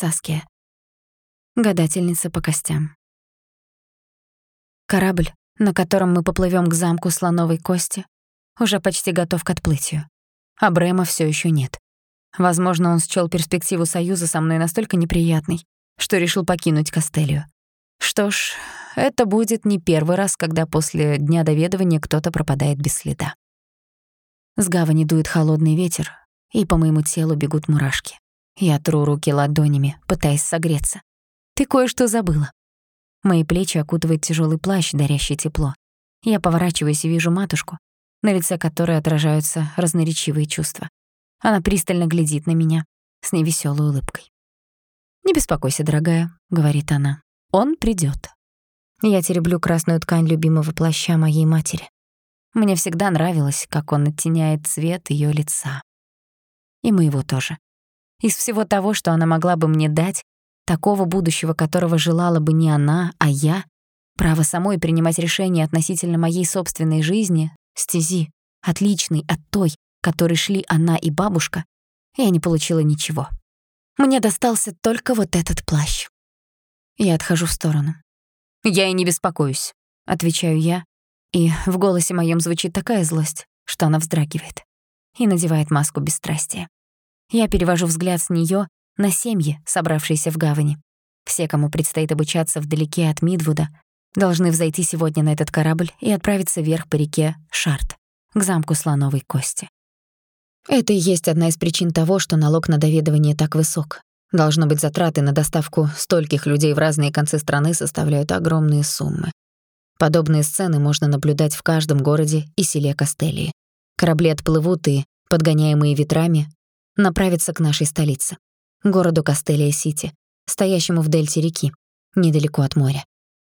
Саския. Гадательница по костям. Корабль, на котором мы поплывем к замку слоновой кости, уже почти готов к отплытию. А Брэма всё ещё нет. Возможно, он счёл перспективу союза со мной настолько неприятной, что решил покинуть Костелию. Что ж, это будет не первый раз, когда после дня доведывания кто-то пропадает без следа. С гавани дует холодный ветер, и по моему телу бегут мурашки. Я тру руки ладонями, пытаясь согреться. Ты кое-что забыла. Мои плечи окутывает тяжелый плащ, дарящий тепло. Я поворачиваюсь и вижу матушку, на лице которой отражаются разноречивые чувства. Она пристально глядит на меня с невеселой улыбкой. «Не беспокойся, дорогая», — говорит она. «Он придёт». Я тереблю красную ткань любимого плаща моей матери. Мне всегда нравилось, как он оттеняет цвет её лица. И моего тоже. Из всего того, что она могла бы мне дать, такого будущего, которого желала бы не она, а я, право самой принимать решения относительно моей собственной жизни, стези, отличной от той, которой шли она и бабушка, я не получила ничего. Мне достался только вот этот плащ. Я отхожу в сторону. «Я и не беспокоюсь», — отвечаю я, и в голосе моем звучит такая злость, что она вздрагивает и надевает маску бесстрастия. Я перевожу взгляд с неё на семьи, собравшиеся в гавани. Все, кому предстоит обучаться вдалеке от Мидвуда, должны взойти сегодня на этот корабль и отправиться вверх по реке Шарт, к замку Слоновой Кости. Это и есть одна из причин того, что налог на доведывание так высок. Должно быть, затраты на доставку стольких людей в разные концы страны составляют огромные суммы. Подобные сцены можно наблюдать в каждом городе и селе Кастелии. Корабли отплывут и, подгоняемые ветрами, направится к нашей столице, городу Кастелия-Сити, стоящему в дельте реки, недалеко от моря.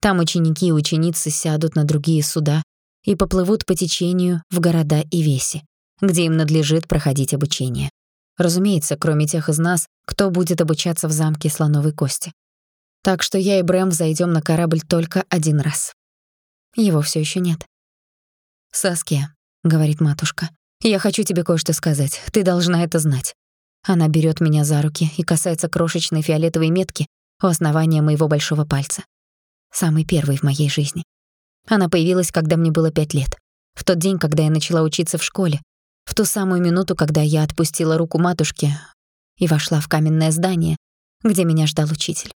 Там ученики и ученицы сядут на другие суда и поплывут по течению в города и веси, где им надлежит проходить обучение. Разумеется, кроме тех из нас, кто будет обучаться в замке Слоновой Кости. Так что я и Брэм взойдём на корабль только один раз. Его всё ещё нет. «Саския», — говорит матушка, я хочу тебе кое-что сказать. Ты должна это знать. Она берет меня за руки и касается крошечной фиолетовой метки у основания моего большого пальца. Самый первый в моей жизни. Она появилась, когда мне было пять лет. В тот день, когда я начала учиться в школе. В ту самую минуту, когда я отпустила руку матушки и вошла в каменное здание, где меня ждал учитель.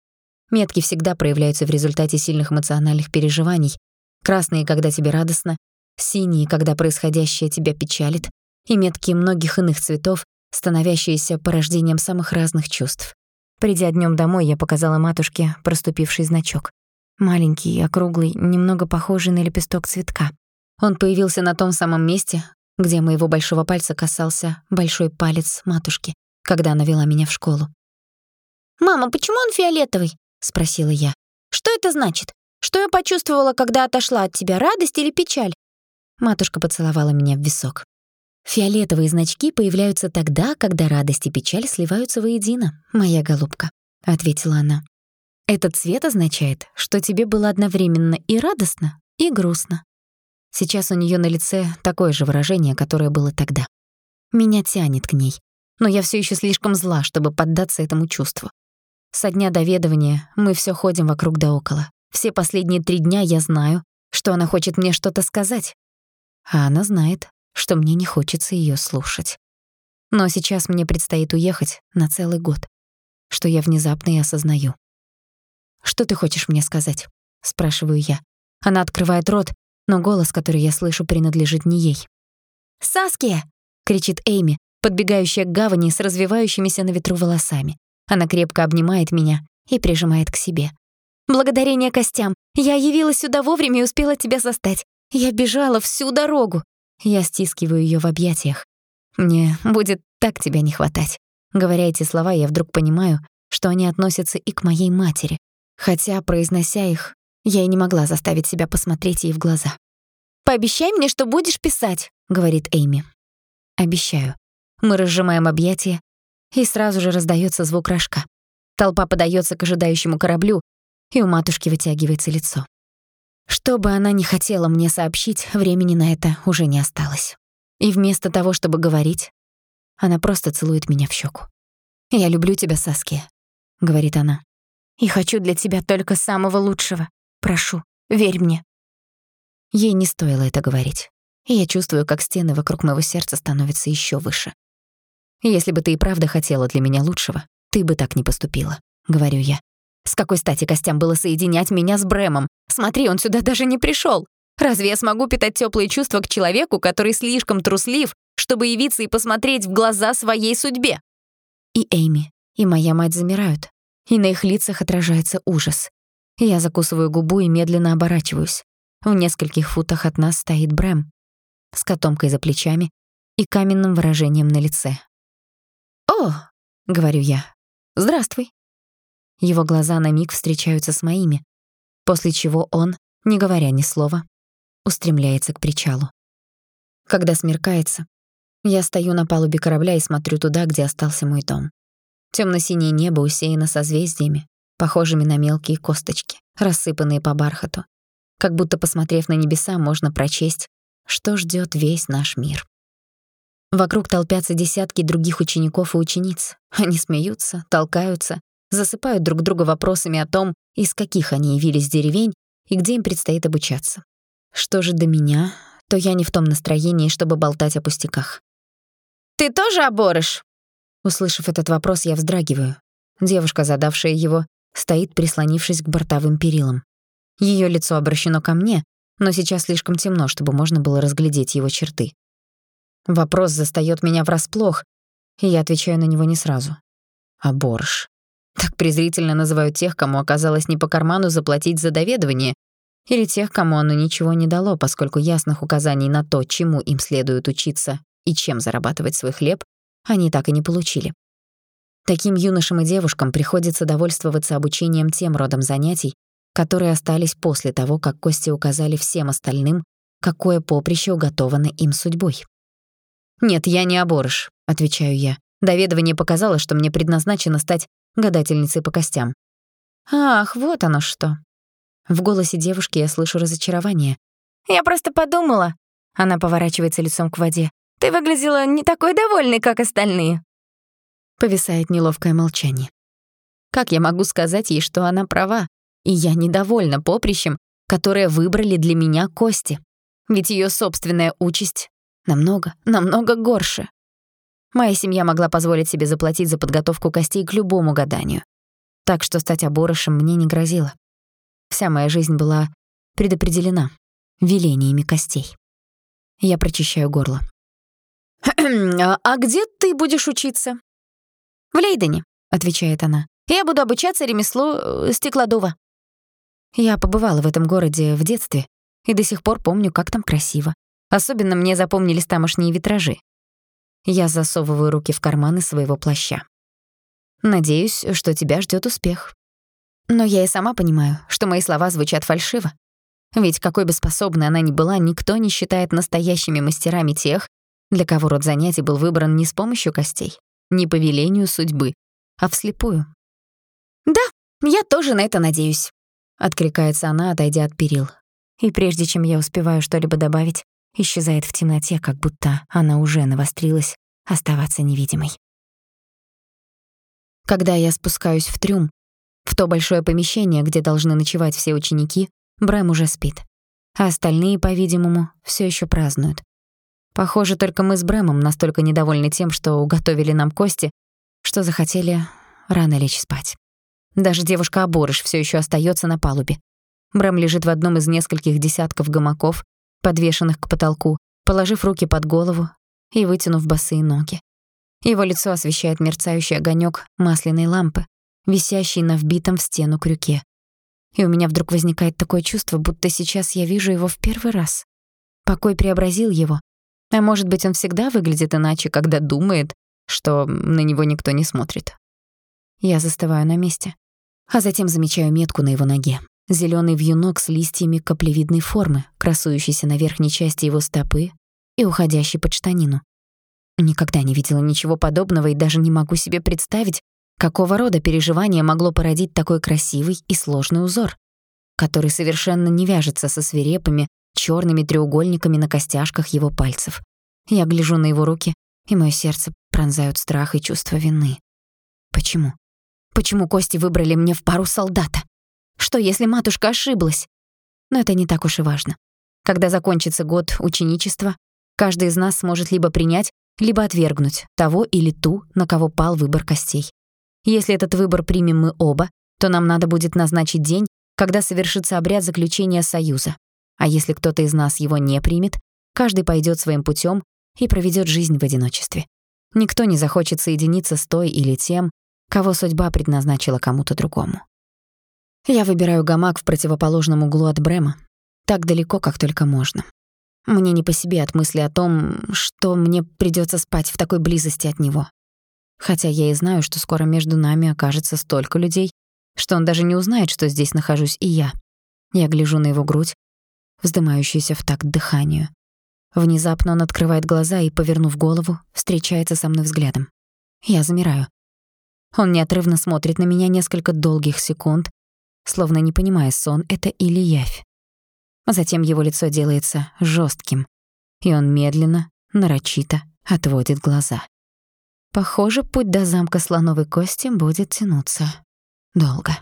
Метки всегда проявляются в результате сильных эмоциональных переживаний. Красные, когда тебе радостно, синие, когда происходящее тебя печалит, и метки многих иных цветов, становящиеся порождением самых разных чувств. Придя днём домой, я показала матушке проступивший значок. Маленький, округлый, немного похожий на лепесток цветка. Он появился на том самом месте, где моего большого пальца касался большой палец матушки, когда она вела меня в школу. «Мама, почему он фиолетовый?» — спросила я. «Что это значит? Что я почувствовала, когда отошла от тебя, радость или печаль?» Матушка поцеловала меня в висок. Фиолетовые значки появляются тогда, когда радость и печаль сливаются воедино, моя голубка, ответила она. Этот цвет означает, что тебе было одновременно и радостно, и грустно. Сейчас у неё на лице такое же выражение, которое было тогда. Меня тянет к ней, но я всё ещё слишком зла, чтобы поддаться этому чувству. Со дня доведывания мы всё ходим вокруг да около. Все последние три дня я знаю, что она хочет мне что-то сказать, а она знает, что мне не хочется её слушать. Но сейчас мне предстоит уехать на целый год, что я внезапно и осознаю. «Что ты хочешь мне сказать?» — спрашиваю я. Она открывает рот, но голос, который я слышу, принадлежит не ей. «Саския!» — кричит Эйми, подбегающая к гавани с развивающимися на ветру волосами. Она крепко обнимает меня и прижимает к себе. «Благодарение костям! Я явилась сюда вовремя и успела тебя застать. Я бежала всю дорогу. Я стискиваю её в объятиях. Мне будет так тебя не хватать. Говоря эти слова, я вдруг понимаю, что они относятся и к моей матери. Хотя, произнося их, я и не могла заставить себя посмотреть ей в глаза. «Пообещай мне, что будешь писать», — говорит Эйми. «Обещаю». Мы разжимаем объятия, и сразу же раздаётся звук рожка. Толпа подаётся к ожидающему кораблю, и у матушки вытягивается лицо. Что бы она ни хотела мне сообщить, времени на это уже не осталось. И вместо того, чтобы говорить, она просто целует меня в щеку. «Я люблю тебя, Саския», — говорит она. «И хочу для тебя только самого лучшего. Прошу, верь мне». Ей не стоило это говорить. И я чувствую, как стены вокруг моего сердца становятся еще выше. «Если бы ты и правда хотела для меня лучшего, ты бы так не поступила», — говорю я. «С какой стати Костям было соединять меня с Брэмом? Смотри, он сюда даже не пришел. Разве я смогу питать теплые чувства к человеку, который слишком труслив, чтобы явиться и посмотреть в глаза своей судьбе?» И Эйми, и моя мать замирают, и на их лицах отражается ужас. Я закусываю губу и медленно оборачиваюсь. В нескольких футах от нас стоит Брэм с котомкой за плечами и каменным выражением на лице. «О!» — говорю я. «Здравствуй». Его глаза на миг встречаются с моими, после чего он, не говоря ни слова, устремляется к причалу. Когда смеркается, я стою на палубе корабля и смотрю туда, где остался мой дом. Тёмно-синее небо усеяно созвездиями, похожими на мелкие косточки, рассыпанные по бархату. Как будто, посмотрев на небеса, можно прочесть, что ждёт весь наш мир. Вокруг толпятся десятки других учеников и учениц. Они смеются, толкаются, засыпают друг друга вопросами о том, из каких они явились деревень и где им предстоит обучаться. Что же до меня, то я не в том настроении, чтобы болтать о пустяках. «Ты тоже оборыш?» Услышав этот вопрос, я вздрагиваю. Девушка, задавшая его, стоит, прислонившись к бортовым перилам. Её лицо обращено ко мне, но сейчас слишком темно, чтобы можно было разглядеть его черты. Вопрос застаёт меня врасплох, и я отвечаю на него не сразу. Аборш. Так презрительно называют тех, кому оказалось не по карману заплатить за доведывание, или тех, кому оно ничего не дало, поскольку ясных указаний на то, чему им следует учиться и чем зарабатывать свой хлеб, они так и не получили. Таким юношам и девушкам приходится довольствоваться обучением тем родом занятий, которые остались после того, как кости указали всем остальным, какое поприще уготовано им судьбой. «Нет, я не оборыш», — отвечаю я. Доведывание показало, что мне предназначено стать гадательницей по костям. «Ах, вот оно что». В голосе девушки я слышу разочарование. «Я просто подумала». Она поворачивается лицом к воде. Ты выглядела не такой довольной, как остальные». Повисает неловкое молчание. Как я могу сказать ей, что она права, и я недовольна поприщем, которое выбрали для меня кости? Ведь ее собственная участь намного, намного горше. Моя семья могла позволить себе заплатить за подготовку костей к любому гаданию. Так что стать оборышем мне не грозило. Вся моя жизнь была предопределена велениями костей. Я прочищаю горло. А, «А где ты будешь учиться?» «В Лейдене», — отвечает она. «Я буду обучаться ремеслу э, стеклодува». Я побывала в этом городе в детстве и до сих пор помню, как там красиво. Особенно мне запомнились тамошние витражи. Я засовываю руки в карманы своего плаща. Надеюсь, что тебя ждет успех. Но я и сама понимаю, что мои слова звучат фальшиво. Ведь какой бы способной она ни была, никто не считает настоящими мастерами тех, для кого род занятий был выбран не с помощью костей, не по велению судьбы, а вслепую. «Да, я тоже на это надеюсь», — откликается она, отойдя от перил. И прежде чем я успеваю что-либо добавить, исчезает в темноте, как будто она уже навострилась оставаться невидимой. Когда я спускаюсь в трюм, в то большое помещение, где должны ночевать все ученики, Брэм уже спит. А остальные, по-видимому, все еще празднуют. Похоже, только мы с Брэмом настолько недовольны тем, что уготовили нам кости, что захотели рано лечь спать. Даже девушка-оборыш всё ещё остаётся на палубе. Брэм лежит в одном из нескольких десятков гамаков, подвешенных к потолку, положив руки под голову и вытянув босые ноги. Его лицо освещает мерцающий огонёк масляной лампы, висящий на вбитом в стену крюке. И у меня вдруг возникает такое чувство, будто сейчас я вижу его в первый раз. Покой преобразил его, а может быть, он всегда выглядит иначе, когда думает, что на него никто не смотрит. Я застываю на месте, а затем замечаю метку на его ноге. Зелёный вьюнок с листьями каплевидной формы, красующийся на верхней части его стопы и уходящий под штанину. Никогда не видела ничего подобного и даже не могу себе представить, какого рода переживание могло породить такой красивый и сложный узор, который совершенно не вяжется со свирепыми, черными треугольниками на костяшках его пальцев. Я гляжу на его руки, и моё сердце пронзают страх и чувство вины. Почему? Почему кости выбрали мне в пару солдата? Что, если матушка ошиблась? Но это не так уж и важно. Когда закончится год ученичества, каждый из нас сможет либо принять, либо отвергнуть того или ту, на кого пал выбор костей. Если этот выбор примем мы оба, то нам надо будет назначить день, когда совершится обряд заключения союза. А если кто-то из нас его не примет, каждый пойдет своим путем и проведет жизнь в одиночестве. Никто не захочет соединиться с той или тем, кого судьба предназначила кому-то другому. Я выбираю гамак в противоположном углу от Брема, так далеко, как только можно. Мне не по себе от мысли о том, что мне придётся спать в такой близости от него. Хотя я и знаю, что скоро между нами окажется столько людей, что он даже не узнает, что здесь нахожусь и я. Я гляжу на его грудь, вздымающуюся в такт дыханию. Внезапно он открывает глаза и, повернув голову, встречается со мной взглядом. Я замираю. Он неотрывно смотрит на меня несколько долгих секунд, словно не понимая, сон это или явь. Затем его лицо делается жестким, и он медленно, нарочито отводит глаза. Похоже, путь до замка Слоновой Кости будет тянуться долго.